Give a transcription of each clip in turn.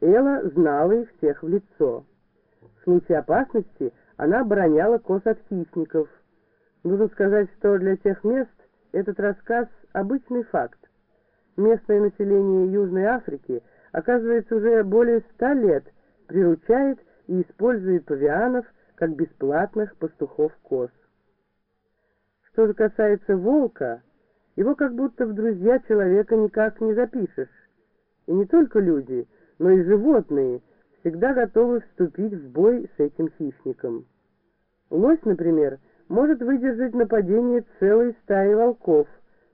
Элла знала их всех в лицо. В случае опасности она обороняла коз от хищников. Нужно сказать, что для тех мест этот рассказ – обычный факт. Местное население Южной Африки, оказывается, уже более ста лет приручает и использует павианов как бесплатных пастухов коз. Что же касается волка, его как будто в друзья человека никак не запишешь. И не только люди, но и животные всегда готовы вступить в бой с этим хищником. Лось, например, может выдержать нападение целой стаи волков,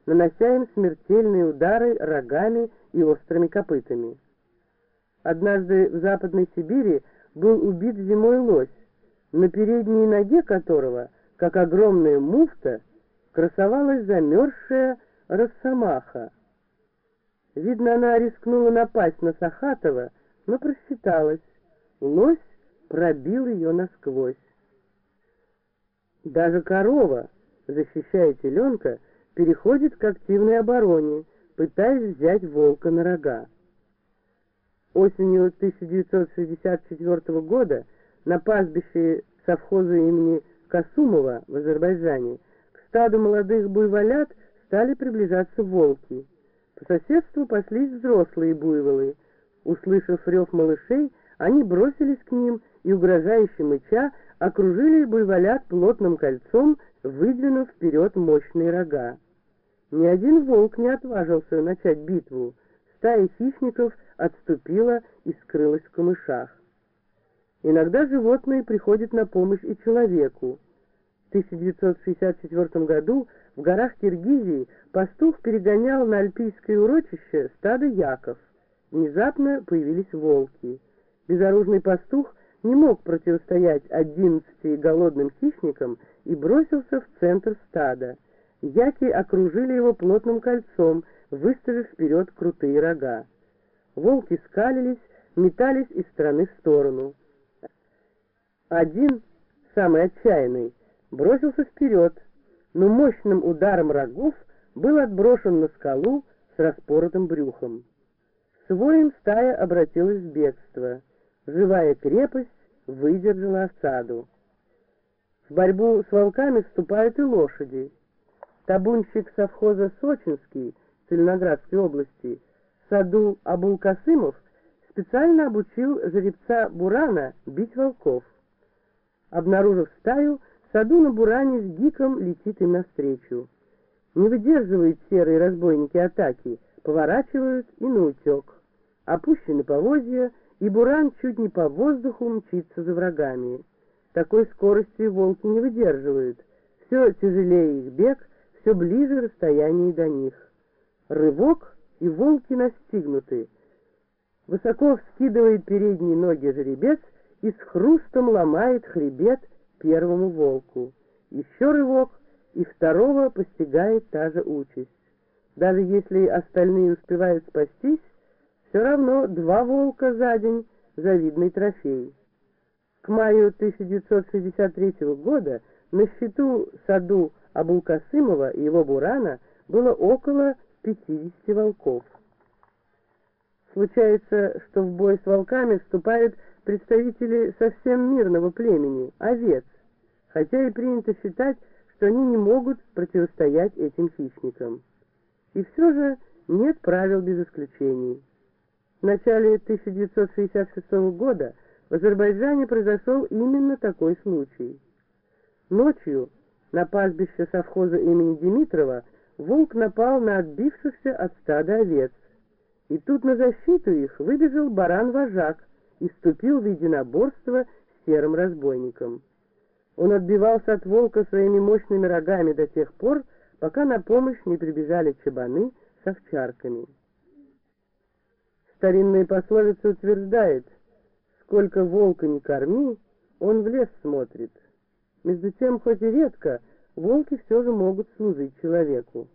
нанося им смертельные удары рогами и острыми копытами. Однажды в Западной Сибири был убит зимой лось, на передней ноге которого, как огромная муфта, красовалась замерзшая росомаха. Видно, она рискнула напасть на Сахатова, но просчиталась. Лось пробил ее насквозь. Даже корова, защищая теленка, переходит к активной обороне, пытаясь взять волка на рога. Осенью 1964 года на пастбище совхоза имени Касумова в Азербайджане к стаду молодых буйволят стали приближаться волки. По соседству паслись взрослые буйволы. Услышав рев малышей, они бросились к ним и, угрожающе мыча, окружили буйволят плотным кольцом, выдвинув вперед мощные рога. Ни один волк не отважился начать битву. Стая хищников отступила и скрылась в камышах. Иногда животные приходят на помощь и человеку. В 1964 году в горах Киргизии пастух перегонял на альпийское урочище стадо яков. Внезапно появились волки. Безоружный пастух не мог противостоять одиннадцати голодным хищникам и бросился в центр стада. Яки окружили его плотным кольцом, выставив вперед крутые рога. Волки скалились, метались из стороны в сторону. Один, самый отчаянный, бросился вперед, но мощным ударом рогов был отброшен на скалу с распоротым брюхом. Своим стая обратилась в бегство. Живая крепость выдержала осаду. В борьбу с волками вступают и лошади. Табунщик совхоза Сочинский Целиноградской области Саду Абулкасымов специально обучил жеребца Бурана бить волков. Обнаружив стаю, Саду на Буране с гиком летит им навстречу. Не выдерживают серые разбойники атаки, поворачивают и наутек. Опущены поводья, и Буран чуть не по воздуху мчится за врагами. Такой скорости волки не выдерживают. Все тяжелее их бег, все ближе расстояние до них. Рывок, и волки настигнуты. Высоко вскидывает передние ноги жеребец и с хрустом ломает хребет первому волку. Еще рывок, и второго постигает та же участь. Даже если остальные успевают спастись, все равно два волка за день — завидный трофей. К маю 1963 года на счету саду Абулкасымова и его бурана было около 50 волков. Случается, что в бой с волками вступают представители совсем мирного племени, овец, хотя и принято считать, что они не могут противостоять этим хищникам. И все же нет правил без исключений. В начале 1966 года в Азербайджане произошел именно такой случай. Ночью на пастбище совхоза имени Димитрова волк напал на отбившихся от стада овец. И тут на защиту их выбежал баран-вожак и вступил в единоборство с серым разбойником. Он отбивался от волка своими мощными рогами до тех пор, пока на помощь не прибежали чабаны с овчарками. Старинная пословица утверждает, сколько волка не корми, он в лес смотрит. Между тем, хоть и редко, волки все же могут служить человеку.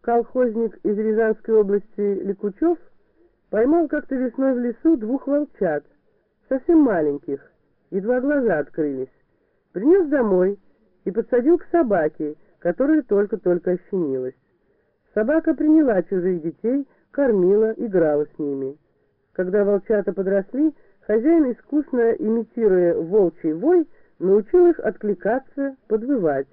Колхозник из Рязанской области Ликучев поймал как-то весной в лесу двух волчат, совсем маленьких, едва глаза открылись, принес домой и подсадил к собаке, которая только-только ощенилась. Собака приняла чужих детей, кормила, играла с ними. Когда волчата подросли, хозяин, искусно имитируя волчий вой, научил их откликаться, подвывать.